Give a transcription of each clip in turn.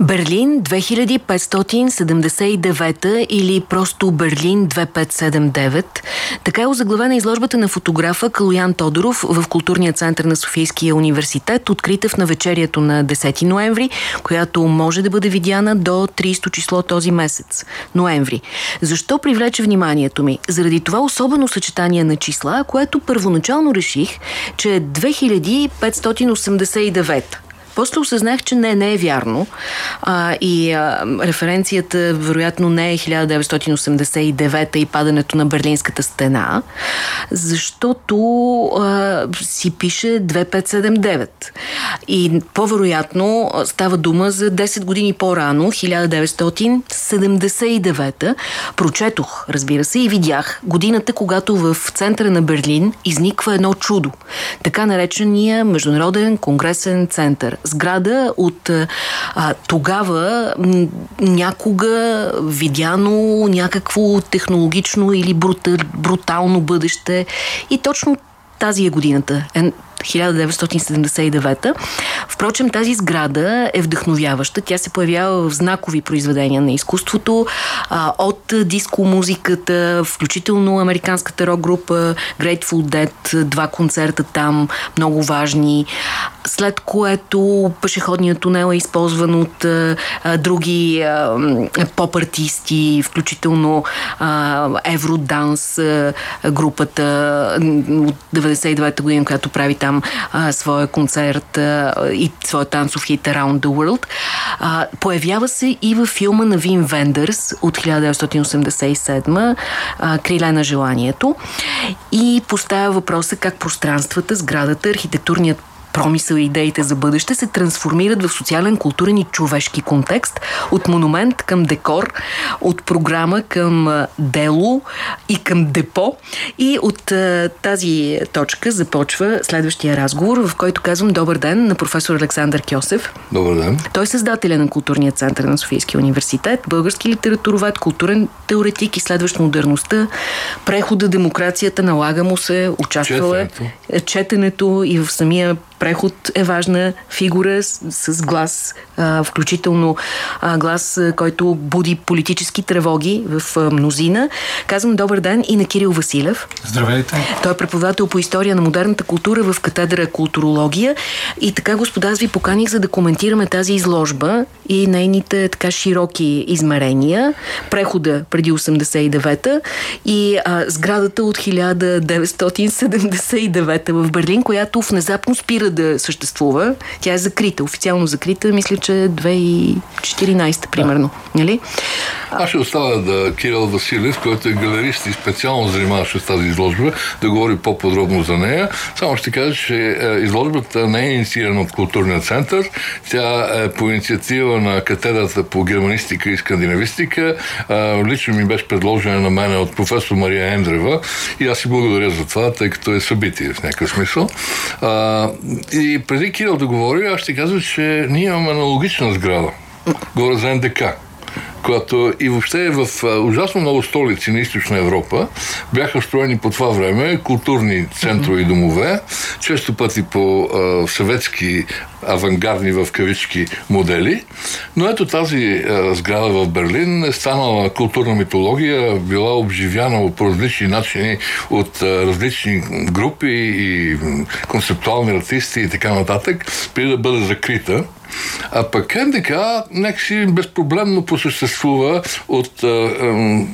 Берлин 2579 или просто Берлин 2579. Така е озаглавена изложбата на фотографа Калоян Тодоров в Културния център на Софийския университет, открита в навечерието на 10 ноември, която може да бъде видяна до 30 число този месец, ноември. Защо привлече вниманието ми? Заради това особено съчетание на числа, което първоначално реших, че е 2589. После осъзнах, че не, не е вярно. А, и а, референцията вероятно не е 1989 и падането на Берлинската стена, защото а, си пише 2579. И по-вероятно става дума за 10 години по-рано, 1979. Прочетох, разбира се, и видях годината, когато в центъра на Берлин изниква едно чудо. Така наречения Международен конгресен център сграда от а, тогава някога видяно някакво технологично или брутал, брутално бъдеще. И точно тази е годината. 1979. Впрочем, тази сграда е вдъхновяваща. Тя се появява в знакови произведения на изкуството, а, от диско музиката, включително американската рок група Grateful Dead, два концерта там, много важни, след което пешеходният тунел е използван от а, други поп-артисти, включително Евроданс групата от 99-та година, която прави там там а, своя концерт а, и своя танцов хит Around the World. А, появява се и във филма на Вин Вендърс от 1987 а, Криле на желанието и поставя въпроса как пространствата, сградата, архитектурният промисъл и идеите за бъдеще се трансформират в социален, културен и човешки контекст, от монумент към декор, от програма към дело и към депо. И от тази точка започва следващия разговор, в който казвам добър ден на професор Александър Кьосев. Добър ден. Той е създателя на Културния център на Софийския университет, български литературовед, културен теоретик и следващ модерността, прехода, демокрацията, налага му се, участвал е четенето и в самия преход е важна фигура с, с глас, а, включително а, глас, който буди политически тревоги в а, мнозина. Казвам добър ден и на Кирил Василев. Здравейте. Той е преподавател по история на модерната култура в катедра културология. И така, господа, аз ви поканих за да коментираме тази изложба и нейните така широки измерения. Прехода преди 89-та и а, сградата от 1979 в Берлин, която внезапно спира да съществува. Тя е закрита, официално закрита, мисля, че 2014 примерно. Да. Нали? Аз ще оставя да Кирил Василев, който е галерист и специално занимаваше с тази изложба, да говори по-подробно за нея. Само ще кажа, че е, изложбата не е инициирана от културния център. Тя е по инициатива на катедрата по германистика и скандинавистика. Лично ми беше предложена на мен от професор Мария Ендрева и аз си благодаря за това, тъй като е събитие в някакъв смисъл. И преди Кирил да говори, аз ще казвам, че ние имаме аналогична сграда. Говоря за НДК която и въобще в ужасно много столици на източна Европа бяха строени по това време културни центрове и домове, често пъти по а, съветски авангардни в кавички модели. Но ето тази а, сграда в Берлин е станала културна митология, била обживяна по различни начини от а, различни групи и концептуални артисти и така нататък, преди да бъде закрита. А пък НДК някакси безпроблемно посъществува от а, а,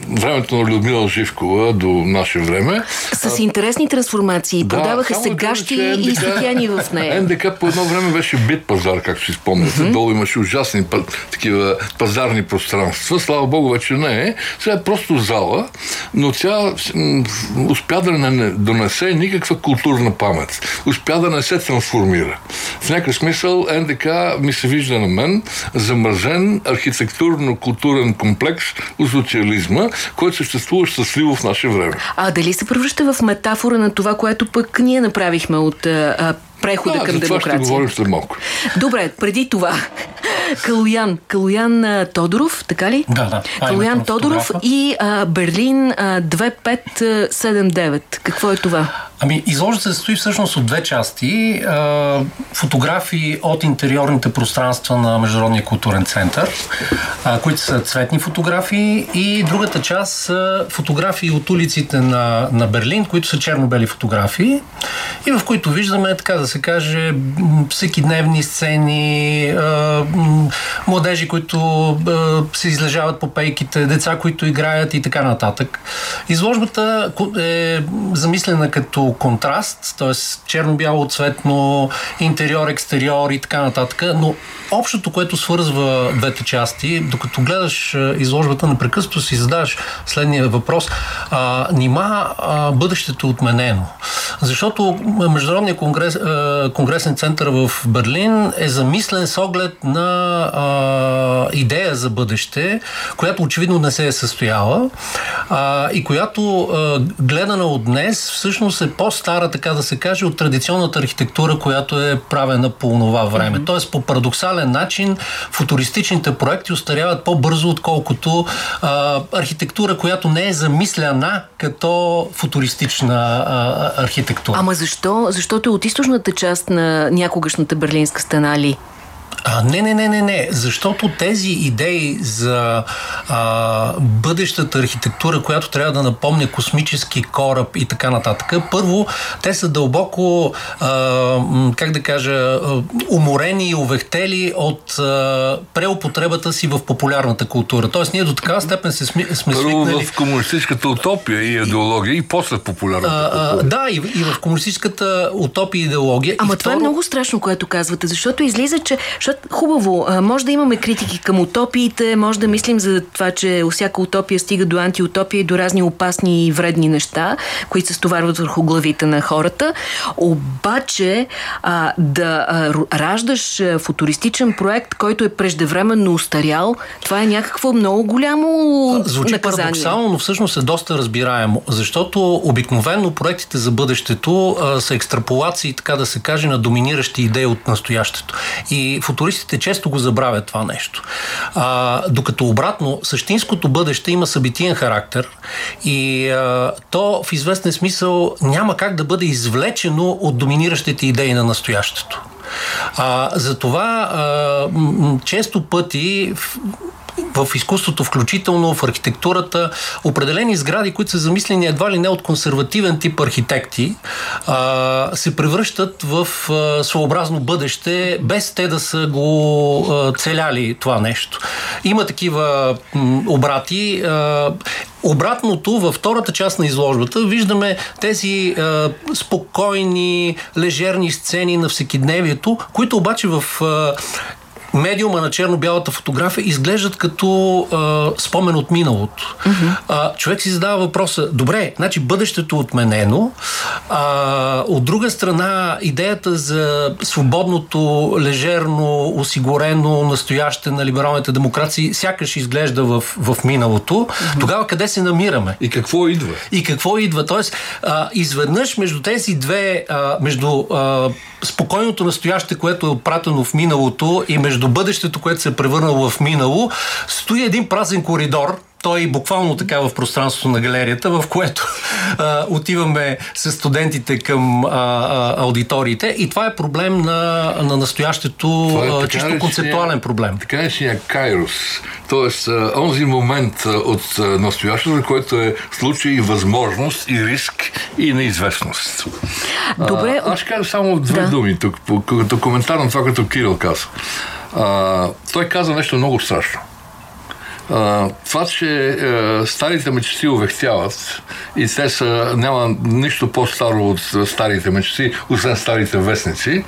времето на Людмила Живкова до наше време. С интересни трансформации. Да, Продаваха се гащи и статяни в нея. НДК по едно време беше бит пазар, както си спомняте. Mm-hmm. Долу имаше ужасни такива пазарни пространства. Слава Богу, вече не е. Сега е просто зала, но тя успя да не донесе никаква културна памет. Успя да не се трансформира. В някакъв смисъл НДК ми се вижда на мен замразен архитектурно-културен комплекс от социализма, който съществува щастливо в наше време. А дали се превръща в метафора на това, което пък ние направихме от а, прехода да, към за демокрация. Това ще говорим след малко. Добре, преди това. Калуян. Калуян Тодоров, така ли? Да, да. Калуян Тодоров и а, Берлин а, 2579. Какво е това? Ами, изложата се състои всъщност от две части. А, фотографии от интериорните пространства на Международния културен център, а, които са цветни фотографии и другата част са фотографии от улиците на, на Берлин, които са черно-бели фотографии и в които виждаме, така да се каже, всеки дневни сцени, а, младежи, които се излежават по пейките, деца, които играят и така нататък. Изложбата е замислена като контраст, т.е. черно-бяло, цветно, интериор, екстериор и така нататък, но общото, което свързва двете части, докато гледаш изложбата, непрекъснато си задаваш следния въпрос. А, нима а, бъдещето е отменено? Защото Международният конгрес, а, конгресен център в Берлин е замислен с оглед на а, идея за бъдеще, която очевидно не се е състояла а, и която а, гледана от днес всъщност е по-стара, така да се каже, от традиционната архитектура, която е правена по това време. Mm-hmm. Тоест по парадоксален начин футуристичните проекти устаряват по-бързо, отколкото а, архитектура, която не е замисляна като футуристична а, архитектура. Ама защо? Защото е от източната част на някогашната Берлинска стена ли? А, не, не, не, не, не. Защото тези идеи за а, бъдещата архитектура, която трябва да напомня космически кораб и така нататък, първо, те са дълбоко, а, как да кажа, уморени и увехтели от а, преупотребата си в популярната култура. Тоест, ние до такава степен се сме, сме Първо свикнали... в комунистическата утопия и идеология и после в популярната а, а, Да, и, и в комунистическата утопия и идеология. Ама и това е много страшно, което казвате, защото излиза, че защото хубаво, може да имаме критики към утопиите, може да мислим за това, че всяка утопия стига до антиутопия и до разни опасни и вредни неща, които се стоварват върху главите на хората. Обаче а, да а, раждаш футуристичен проект, който е преждевременно устарял, това е някакво много голямо Звучи наказание. парадоксално, но всъщност е доста разбираемо, защото обикновено проектите за бъдещето а, са екстраполации, така да се каже, на доминиращи идеи от настоящето. И футуристите често го забравят това нещо. А, докато обратно, същинското бъдеще има събитиен характер и а, то в известен смисъл няма как да бъде извлечено от доминиращите идеи на настоящето. А, затова а, често пъти в изкуството, включително в архитектурата, определени сгради, които са замислени едва ли не от консервативен тип архитекти, а, се превръщат в а, своеобразно бъдеще, без те да са го а, целяли това нещо. Има такива м, обрати. А, Обратното, във втората част на изложбата, виждаме тези е, спокойни, лежерни сцени на всекидневието, които обаче в медиума на черно-бялата фотография изглеждат като а, спомен от миналото. Mm-hmm. А, човек си задава въпроса, добре, значи бъдещето е отменено, а, от друга страна идеята за свободното, лежерно, осигурено настояще на либералните демокрации сякаш изглежда в, в миналото. Mm-hmm. Тогава къде се намираме? И какво идва? И какво идва? Тоест, а, изведнъж между тези две, а, между а, спокойното настояще, което е отпратено в миналото и между бъдещето, което се е превърнало в минало, стои един празен коридор, той буквално така в пространството на галерията, в което а, отиваме с студентите към а, а, аудиториите и това е проблем на, на настоящето, е, чисто концептуален проблем. Така е си Кайрос. Тоест, а, онзи момент а, от а, настоящето, който е случай и възможност, и риск, и неизвестност. Добре. А, аз ще кажа само две да. думи тук, като коментар на това, като Кирил каза. А, той каза нещо много страшно. Uh, това, че uh, старите мечти увехтяват и те са, няма нищо по-старо от старите мечти, освен старите вестници,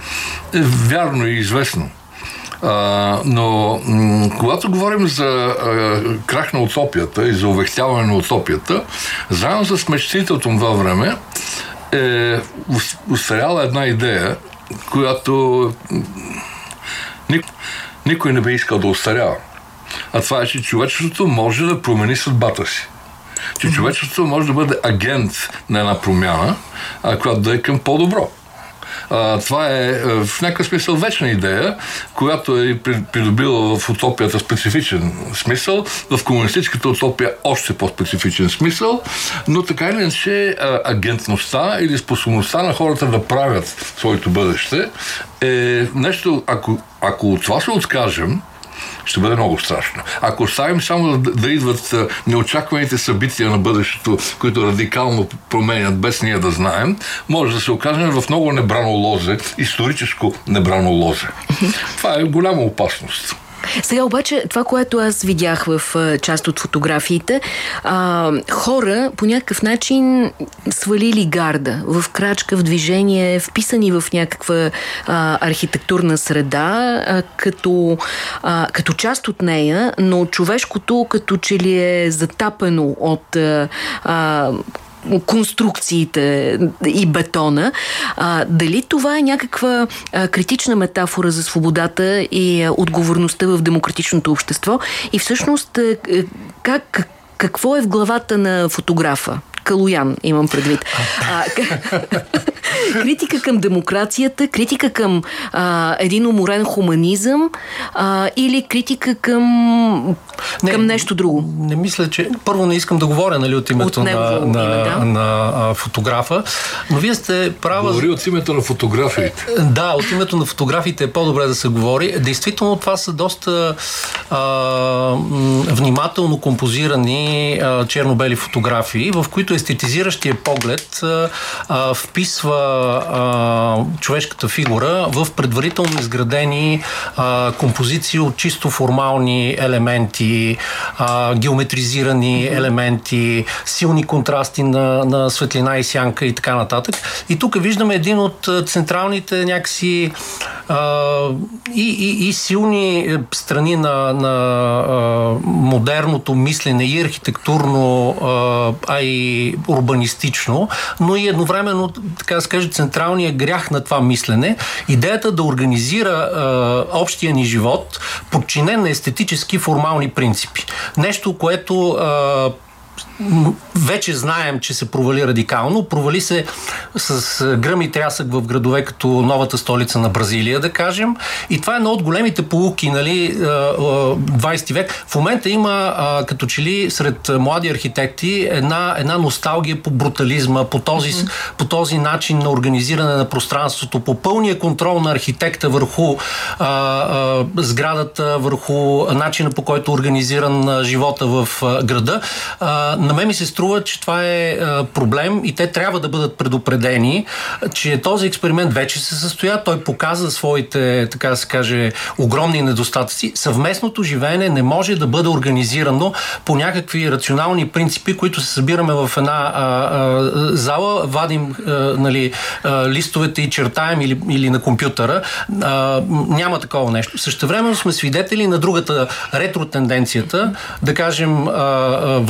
е вярно и известно. Uh, но м- когато говорим за uh, крах на утопията и за увехтяване на утопията, заедно с мечтите от това време е устаряла една идея, която никой, никой не би искал да устарява. А това е, че човечеството може да промени съдбата си. Че човечеството може да бъде агент на една промяна, а която да е към по-добро. А, това е в някакъв смисъл вечна идея, която е придобила в утопията специфичен смисъл, в комунистическата утопия още по-специфичен смисъл, но така или иначе агентността или способността на хората да правят своето бъдеще е нещо, ако, ако от това се откажем, ще бъде много страшно. Ако оставим само да, да идват неочакваните събития на бъдещето, които радикално променят без ние да знаем, може да се окажем в много небрано лозе, историческо небрано лозе. Това е голяма опасност. Сега обаче, това, което аз видях в част от фотографиите, а, хора по някакъв начин свалили гарда в крачка, в движение, вписани в някаква а, архитектурна среда, а, като, а, като част от нея, но човешкото като че ли е затапено от а, конструкциите и бетона. А, дали това е някаква а, критична метафора за свободата и а, отговорността в демократичното общество? И всъщност а, как, какво е в главата на фотографа? Калуян, имам предвид. А, критика към демокрацията, критика към а, един уморен хуманизъм а, или критика към, не, към нещо друго? Не мисля, че... Първо не искам да говоря нали, от името от на, на, име, да. на а, фотографа, но вие сте права... Говори от името на фотографиите. Да, от името на фотографиите е по-добре да се говори. Действително това са доста а, внимателно композирани а, черно-бели фотографии, в които естетизиращия поглед а, а, вписва а, човешката фигура в предварително изградени а, композиции от чисто формални елементи, а, геометризирани елементи, силни контрасти на, на светлина и сянка и така нататък. И тук виждаме един от централните някакси а, и, и, и силни страни на, на а, модерното мислене и архитектурно, а, а и урбанистично, но и едновременно, така да се каже, централния грях на това мислене. Идеята да организира а, общия ни живот, подчинен на естетически формални принципи. Нещо, което а, вече знаем, че се провали радикално. Провали се с гръм и трясък в градове като новата столица на Бразилия, да кажем. И това е едно от големите полуки, нали, 20 век. В момента има, като че ли, сред млади архитекти една, една носталгия по брутализма, по този, mm-hmm. по този начин на организиране на пространството, по пълния контрол на архитекта върху а, а, сградата, върху начина по който е организиран живота в града. А, на мен ми се струва, че това е проблем и те трябва да бъдат предупредени, че този експеримент вече се състоя. Той показа своите, така да се каже, огромни недостатъци. Съвместното живеене не може да бъде организирано по някакви рационални принципи, които се събираме в една а, а, зала, вадим а, нали, а, листовете и чертаем или, или на компютъра. А, няма такова нещо. Също време сме свидетели на другата ретро-тенденцията, да кажем, а, а,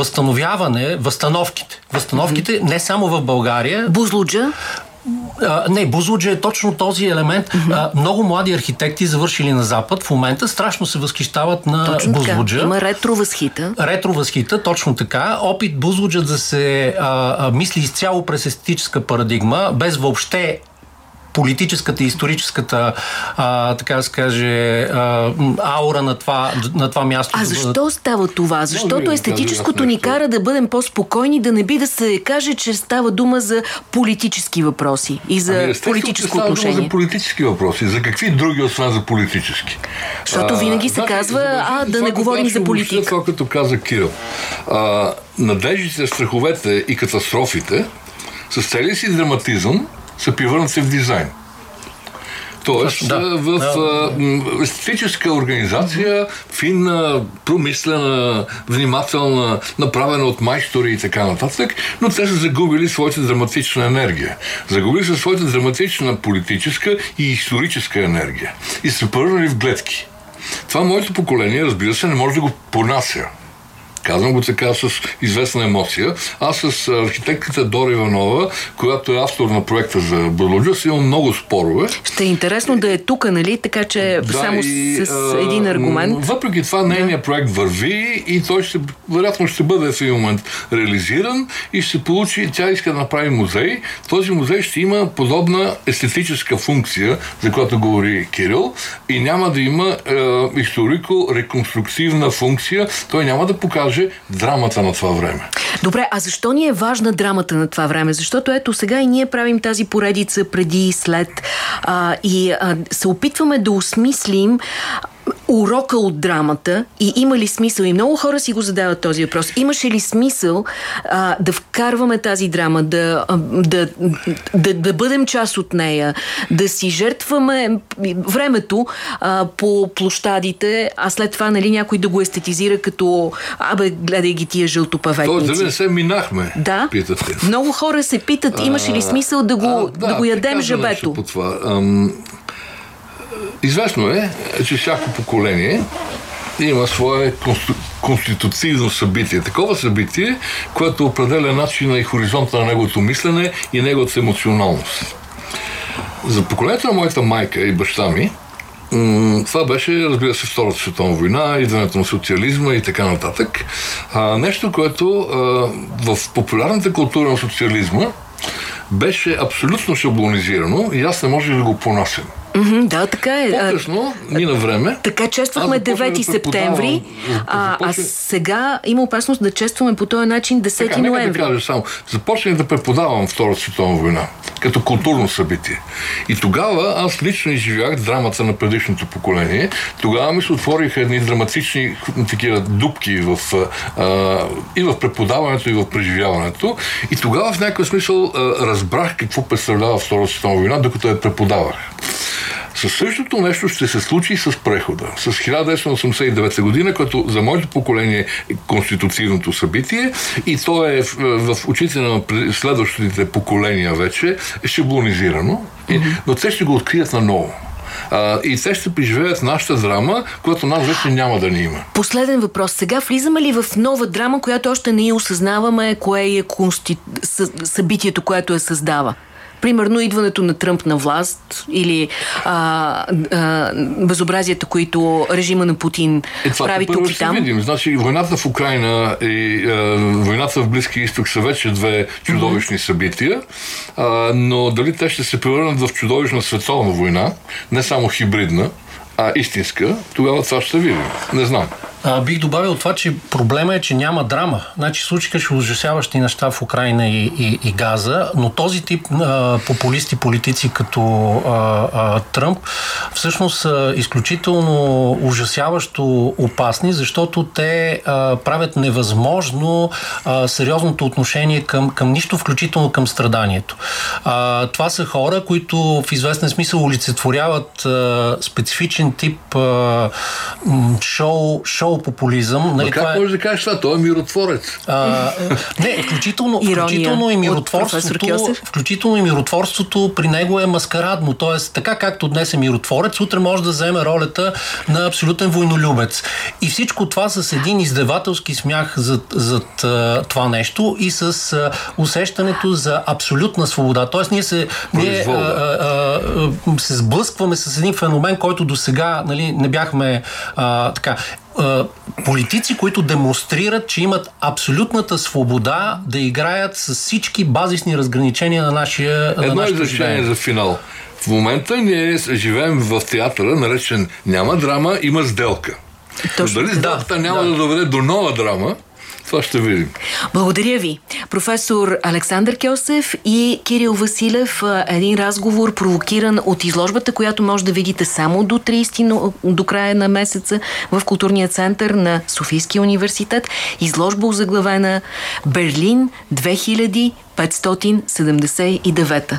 възстановяване, възстановките. Възстановките mm-hmm. не само в България. Бузлуджа? А, не, Бузлуджа е точно този елемент. Mm-hmm. А, много млади архитекти, завършили на Запад, в момента страшно се възхищават на точно Бузлуджа. Така. Има ретро-възхита. Ретро-възхита, точно така. Опит Бузлуджа да се а, а, мисли изцяло през естетическа парадигма, без въобще политическата и историческата, а, така да се каже, а, аура на това, на това място. А защо става това? Защото естетическото ни кара да бъдем по-спокойни, да не би да се каже, че става дума за политически въпроси и за ами, политическо отношение. за политически въпроси. За какви други освен за политически? Защото винаги се значи, казва, а да не говорим за политика. Това, като каза Кирил. А, надеждите, страховете и катастрофите с целия си драматизъм са превърнати в дизайн. Тоест, да. в да. естетическа организация, финна, промислена, внимателна, направена от майстори и така нататък, но те са загубили своята драматична енергия. Загубили са своята драматична политическа и историческа енергия. И са превърнали в гледки. Това моето поколение, разбира се, не може да го понася. Казвам го така с известна емоция. Аз с архитектката Дора Иванова, която е автор на проекта за Бурлуджа, имам много спорове. Ще е интересно да е тук, нали? Така че да, само и, с един аргумент. Въпреки това, нейният проект върви и той ще, вероятно ще бъде в един момент реализиран и ще получи, тя иска да направи музей. Този музей ще има подобна естетическа функция, за която говори Кирил, и няма да има е, историко-реконструктивна функция. Той няма да покаже драмата на това време. Добре, а защо ни е важна драмата на това време? Защото ето сега и ние правим тази поредица преди и след а, и а, се опитваме да осмислим урока от драмата и има ли смисъл? И много хора си го задават този въпрос. Имаше ли смисъл а, да вкарваме тази драма, да, да, да, да бъдем част от нея, да си жертваме времето а, по площадите, а след това нали, някой да го естетизира като абе, гледай ги тия жълтопаветници. То, дали не се минахме, да? питате. Много хора се питат, имаше ли смисъл да го, а, да, да го ядем жабето? По това. Ам, Известно е, че всяко поколение има свое конституционно събитие. Такова събитие, което определя начина и хоризонта на неговото мислене и неговата емоционалност. За поколението на моята майка и баща ми, това беше, разбира се, Втората световна война, идването на социализма и така нататък. Нещо, което в популярната култура на социализма беше абсолютно шаблонизирано и аз не можех да го понасям. Mm-hmm, да, така е. По-късно, мина време. Така чествахме 9 да септември, а, а сега има опасност да честваме по този начин 10 така, ноември. Да кажа само, започнах да преподавам Втората световна война като културно събитие. И тогава аз лично изживях драмата на предишното поколение. Тогава ми се отвориха едни драматични такива дупки в, а, и в преподаването, и в преживяването. И тогава в някакъв смисъл а, разбрах какво представлява Втората световна война, докато я преподавах. Със същото нещо ще се случи с прехода. С 1989 година, като за моето поколение е конституционното събитие и то е в, в очите на следващите поколения вече е шаблонизирано, mm-hmm. но те ще го открият наново. А, и те ще преживеят нашата драма, която нас вече няма да ни има. Последен въпрос. Сега влизаме ли в нова драма, която още не осъзнаваме, кое е консти... събитието, което я създава? Примерно идването на Тръмп на власт или а, а, безобразията, които режима на Путин е, прави тук и там. Видим. Значи войната в Украина и а, войната в Близкия изток са вече две чудовищни mm-hmm. събития, а, но дали те ще се превърнат в чудовищна световна война, не само хибридна, а истинска, тогава това ще видим. Не знам. А, бих добавил това, че проблема е, че няма драма. Значи случиха ще ужасяващи неща в Украина и, и, и Газа, но този тип а, популисти, политици като а, а, Тръмп всъщност са изключително ужасяващо опасни, защото те а, правят невъзможно а, сериозното отношение към, към нищо, включително към страданието. А, това са хора, които в известен смисъл олицетворяват а, специфичен тип а, шоу, шоу шоу популизъм. Нали, как това е... може да кажеш това? Той е миротворец. А, не, включително, включително и миротворството, включително и миротворството при него е маскарадно. Тоест, така както днес е миротворец, утре може да вземе ролята на абсолютен войнолюбец. И всичко това с един издевателски смях зад, зад а, това нещо и с а, усещането за абсолютна свобода. Тоест, ние се, ние, а, а, а, се сблъскваме с един феномен, който до сега нали, не бяхме а, така политици, които демонстрират, че имат абсолютната свобода да играят с всички базисни разграничения на нашия Едно изречение за финал. В момента ние живеем в театъра, наречен няма драма, има сделка. Точно, дали сделката да, няма да. да доведе до нова драма, това ще видим. Благодаря ви. Професор Александър Кьосев и Кирил Василев. Един разговор провокиран от изложбата, която може да видите само до 30, до края на месеца в културния център на Софийския университет. Изложба озаглавена Берлин 2579.